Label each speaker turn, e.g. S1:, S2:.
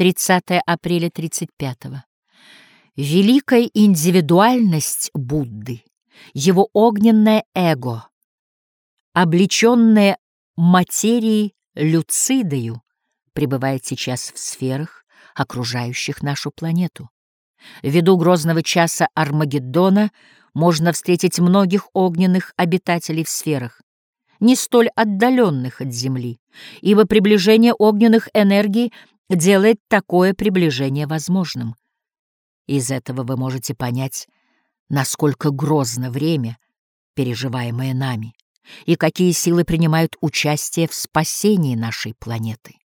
S1: 30 апреля 35 -го. Великая индивидуальность Будды, его огненное эго, облеченное материей люцидою, пребывает сейчас в сферах, окружающих нашу планету. Ввиду грозного часа Армагеддона можно встретить многих огненных обитателей в сферах, не столь отдаленных от Земли, ибо приближение огненных энергий делает такое приближение возможным. Из этого вы можете понять, насколько грозно время, переживаемое нами, и какие силы принимают участие в спасении нашей планеты.